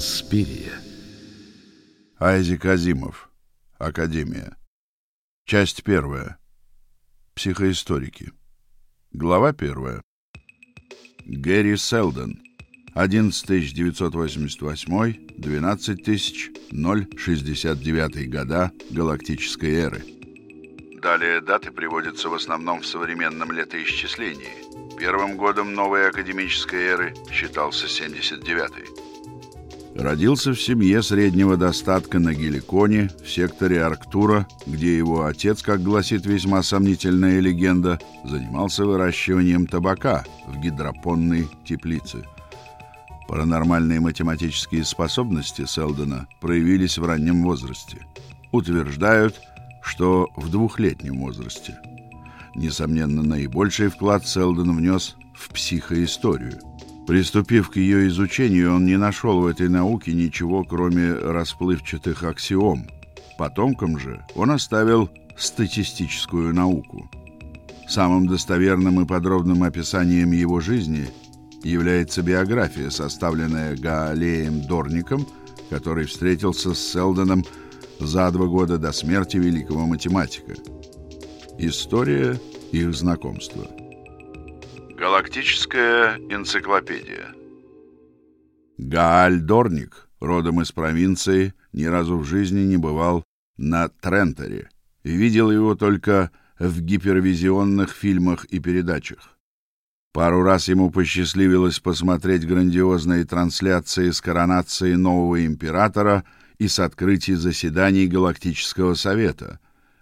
Инспирия. Айзек Азимов. Академия. Часть первая. Психоисторики. Глава первая. Гэри Селдон. 11988, 12069 года галактической эры. Далее даты приводятся в основном в современном летоисчислении. Первым годом новой академической эры считался 79-й. Родился в семье среднего достатка на Геликоне, в секторе Арктура, где его отец, как гласит весьма сомнительная легенда, занимался выращиванием табака в гидропонной теплице. Паранормальные математические способности Селдона проявились в раннем возрасте. Утверждают, что в двухлетнем возрасте. Несомненно, наибольший вклад Селдон внес в психоисторию. Приступив к ее изучению, он не нашел в этой науке ничего, кроме расплывчатых аксиом. Потомкам же он оставил статистическую науку. Самым достоверным и подробным описанием его жизни является биография, составленная Гаалеем Дорником, который встретился с Селдоном за два года до смерти великого математика. История их знакомства. Галактическая энциклопедия. Гааль Дорник, родом из провинции, ни разу в жизни не бывал на Тренторе. Видел его только в гипервизионных фильмах и передачах. Пару раз ему посчастливилось посмотреть грандиозные трансляции с коронации нового императора и с открытий заседаний Галактического совета.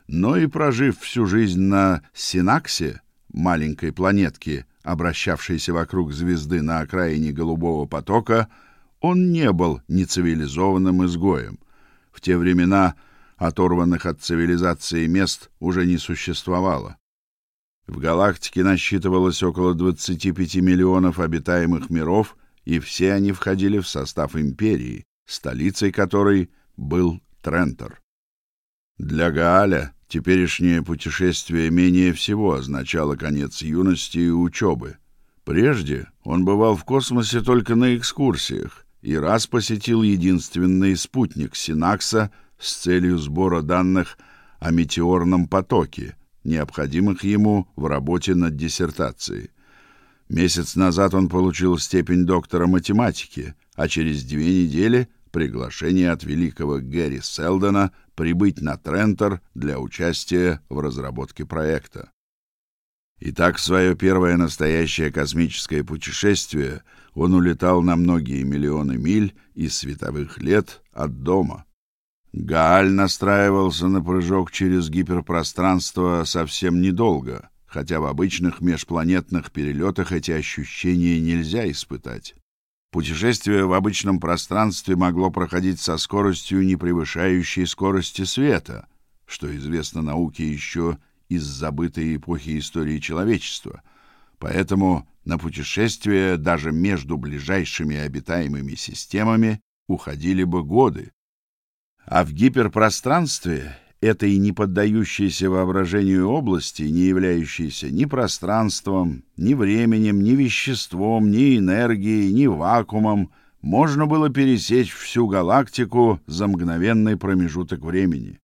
Но и прожив всю жизнь на Синаксе, маленькой планетке, обращавшейся вокруг звезды на окраине голубого потока, он не был нецивилизованным изгоем. В те времена оторванных от цивилизации мест уже не существовало. В галактике насчитывалось около 25 миллионов обитаемых миров, и все они входили в состав империи, столицей которой был Трентор. Для Гааля Теперешнее путешествие менее всего означало конец юности и учебы. Прежде он бывал в космосе только на экскурсиях и раз посетил единственный спутник Синакса с целью сбора данных о метеорном потоке, необходимых ему в работе над диссертацией. Месяц назад он получил степень доктора математики, а через две недели приглашение от великого Гэри Селдона прибыть на Трентор для участия в разработке проекта. Итак, в свое первое настоящее космическое путешествие он улетал на многие миллионы миль и световых лет от дома. Гааль настраивался на прыжок через гиперпространство совсем недолго, хотя в обычных межпланетных перелетах эти ощущения нельзя испытать. Путешествие в обычном пространстве могло проходить со скоростью, не превышающей скорости света, что известно науке еще из забытой эпохи истории человечества. Поэтому на путешествие даже между ближайшими обитаемыми системами уходили бы годы. А в гиперпространстве этой не поддающейся воображению области, не являющейся ни пространством, ни временем, ни веществом, ни энергией, ни вакуумом, можно было пересечь всю галактику за мгновенный промежуток времени.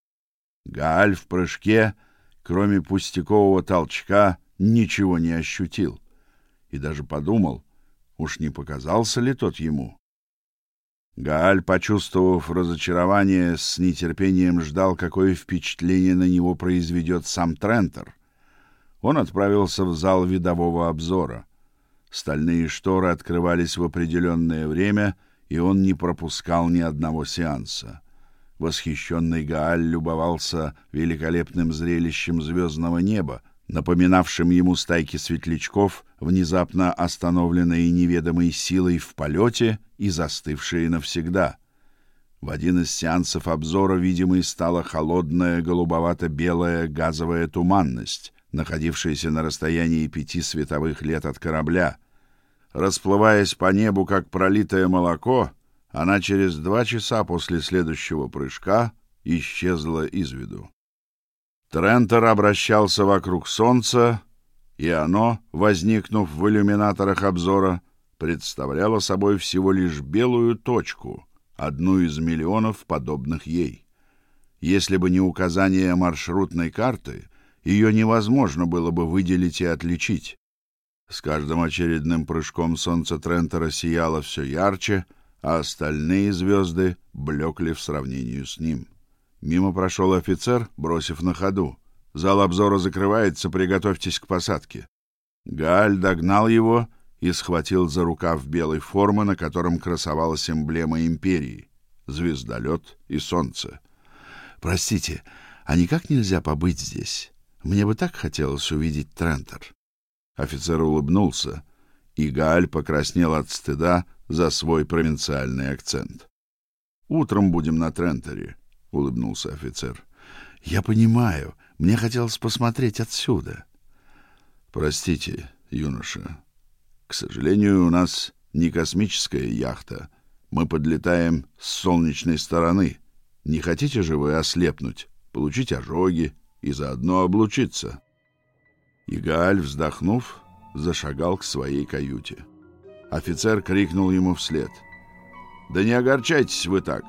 Гааль в прыжке, кроме пустякового толчка, ничего не ощутил и даже подумал, уж не показался ли тот ему. Гааль, почувствовав разочарование, с нетерпением ждал, какое впечатление на него произведет сам Трентер. Он отправился в зал видового обзора. Стальные шторы открывались в определенное время, и он не пропускал ни одного сеанса. Восхищенный Гааль любовался великолепным зрелищем звездного неба, напоминавшим ему стайки светлячков, внезапно остановленные неведомой силой в полете и застывшие навсегда. В один из сеансов обзора видимой стала холодная голубовато-белая газовая туманность, находившаяся на расстоянии пяти световых лет от корабля. Расплываясь по небу, как пролитое молоко, она через два часа после следующего прыжка исчезла из виду. Трентер обращался вокруг Солнца, и оно, возникнув в иллюминаторах обзора, представляло собой всего лишь белую точку, одну из миллионов подобных ей. Если бы не указание маршрутной карты, ее невозможно было бы выделить и отличить. С каждым очередным прыжком солнце Трентера сияло все ярче, а остальные звезды блекли в сравнении с ним. Мимо прошел офицер, бросив на ходу: "Зал обзора закрывается, приготовьтесь к посадке". Галь догнал его и схватил за рукав белой формы, на котором красовалась эмблема империи звездолет и солнце. Простите, а никак нельзя побыть здесь? Мне бы так хотелось увидеть Трентер. Офицер улыбнулся, и Галь покраснел от стыда за свой провинциальный акцент. Утром будем на Трентере, улыбнулся офицер. Я понимаю, мне хотелось посмотреть отсюда. Простите, юноша. К сожалению, у нас не космическая яхта. Мы подлетаем с солнечной стороны. Не хотите же вы ослепнуть, получить ожоги и заодно облучиться? Игааль, вздохнув, зашагал к своей каюте. Офицер крикнул ему вслед: "Да не огорчайтесь вы так.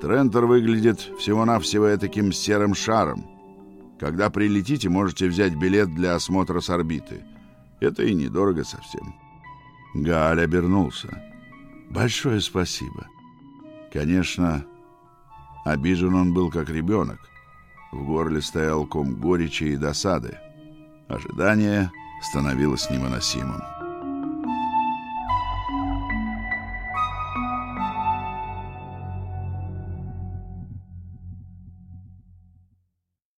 Трентер выглядит всего-навсего таким серым шаром. Когда прилетите, можете взять билет для осмотра с орбиты. Это и недорого совсем". Гааль обернулся. Большое спасибо. Конечно, обижен он был как ребенок. В горле стоял ком горечи и досады. Ожидание становилось невыносимым.